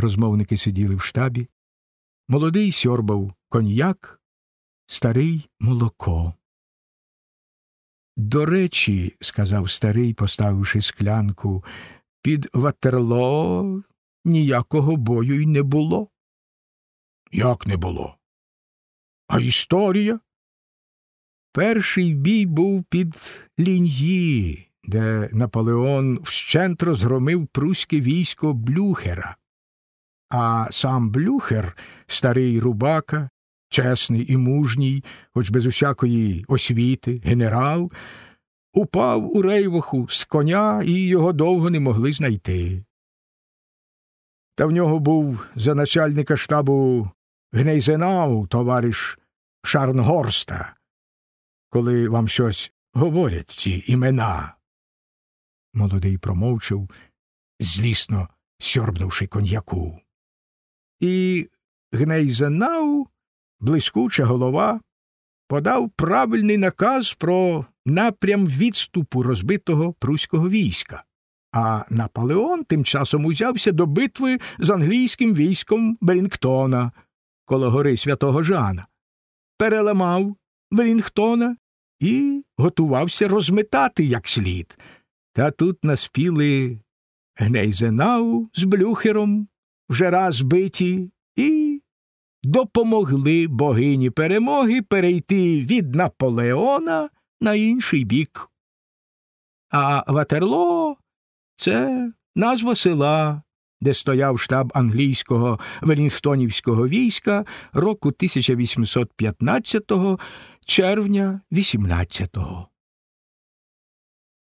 Розмовники сиділи в штабі. Молодий сьорбав коньяк, старий молоко. До речі, сказав старий, поставивши склянку, під ватерло ніякого бою й не було. Як не було? А історія? Перший бій був під ліньї, де Наполеон вщент розгромив пруське військо Блюхера. А сам Блюхер, старий рубака, чесний і мужній, хоч без усякої освіти, генерал, упав у рейваху з коня і його довго не могли знайти. Та в нього був за начальника штабу Гнейзенау, товариш Шарнгорста, коли вам щось говорять ці імена. Молодий промовчав, злісно сьорбнувши коньяку. І Гнейзенау, блискуча голова, подав правильний наказ про напрям відступу розбитого пруського війська. А Наполеон тим часом узявся до битви з англійським військом Белінгтона коло гори святого Жана, переламав Велінгтона і готувався розметати як слід. Та тут наспіли Гнейзенау з Блюхером, вже раз биті, і допомогли богині перемоги перейти від Наполеона на інший бік. А Ватерло це назва села, де стояв штаб англійського Велінгтонівського війська року 1815 червня 18-го.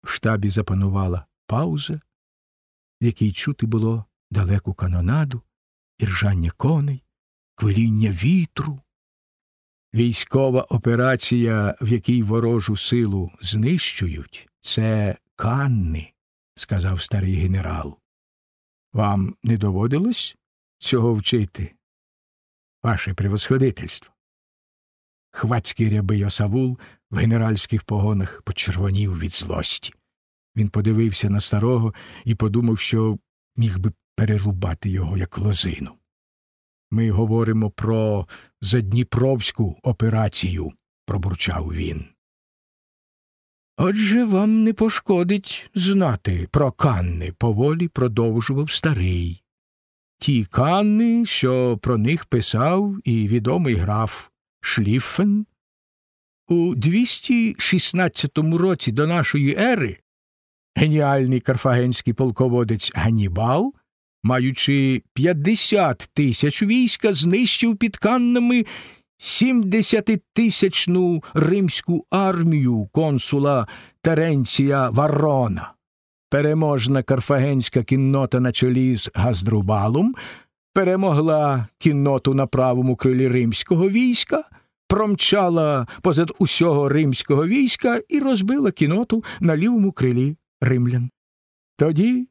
В штабі запанувала пауза, в якій чути було далеку канонаду, іржання коней, квиління вітру. Військова операція, в якій ворожу силу знищують, це канни, сказав старий генерал. Вам не доводилось цього вчити? Ваше превосходительство. Хвацький рябий осавул в генеральських погонах почервонів від злості. Він подивився на старого і подумав, що міг би перерубати його як лозину. Ми говоримо про задніпровську операцію, пробурчав він. Отже, вам не пошкодить знати про канни, поволі продовжував старий. Ті канни, що про них писав і відомий граф Шліффен. У 216 році до нашої ери геніальний карфагенський полководець Ганнібал, маючи 50 тисяч війська, знищив під каннами сімдесятитисячну римську армію консула Теренція Варрона. Переможна карфагенська кіннота на чолі з Газдрубалом перемогла кінноту на правому крилі римського війська, промчала позад усього римського війська і розбила кіноту на лівому крилі римлян. Тоді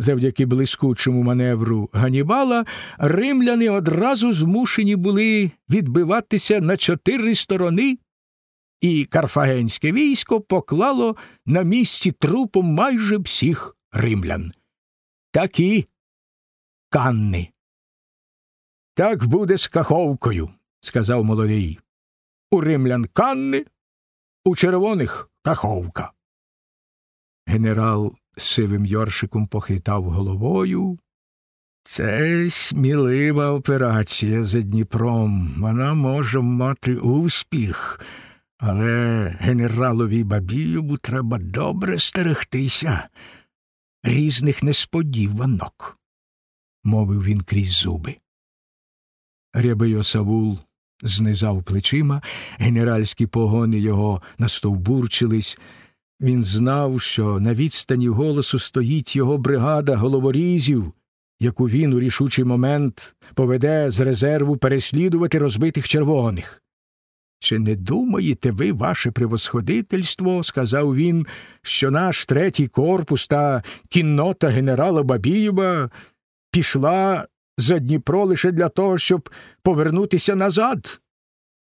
Завдяки блискучому маневру Ганібала римляни одразу змушені були відбиватися на чотири сторони, і карфагенське військо поклало на місці трупом майже всіх римлян. Такі канни. Так буде з каховкою, сказав молодий. У римлян канни, у червоних каховка. Генерал сивим Йоршиком похитав головою. Це смілива операція за Дніпром. Вона може мати успіх, але генералові Бабієву треба добре стерегтися різних несподіванок, мовив він крізь зуби. Рябий осавул знизав плечима, генеральські погони його настовбурчились. Він знав, що на відстані голосу стоїть його бригада головорізів, яку він у рішучий момент поведе з резерву переслідувати розбитих червоних. Чи не думаєте ви, ваше превосходительство, сказав він, що наш третій корпус та кіннота генерала Бабієва пішла за Дніпро лише для того, щоб повернутися назад?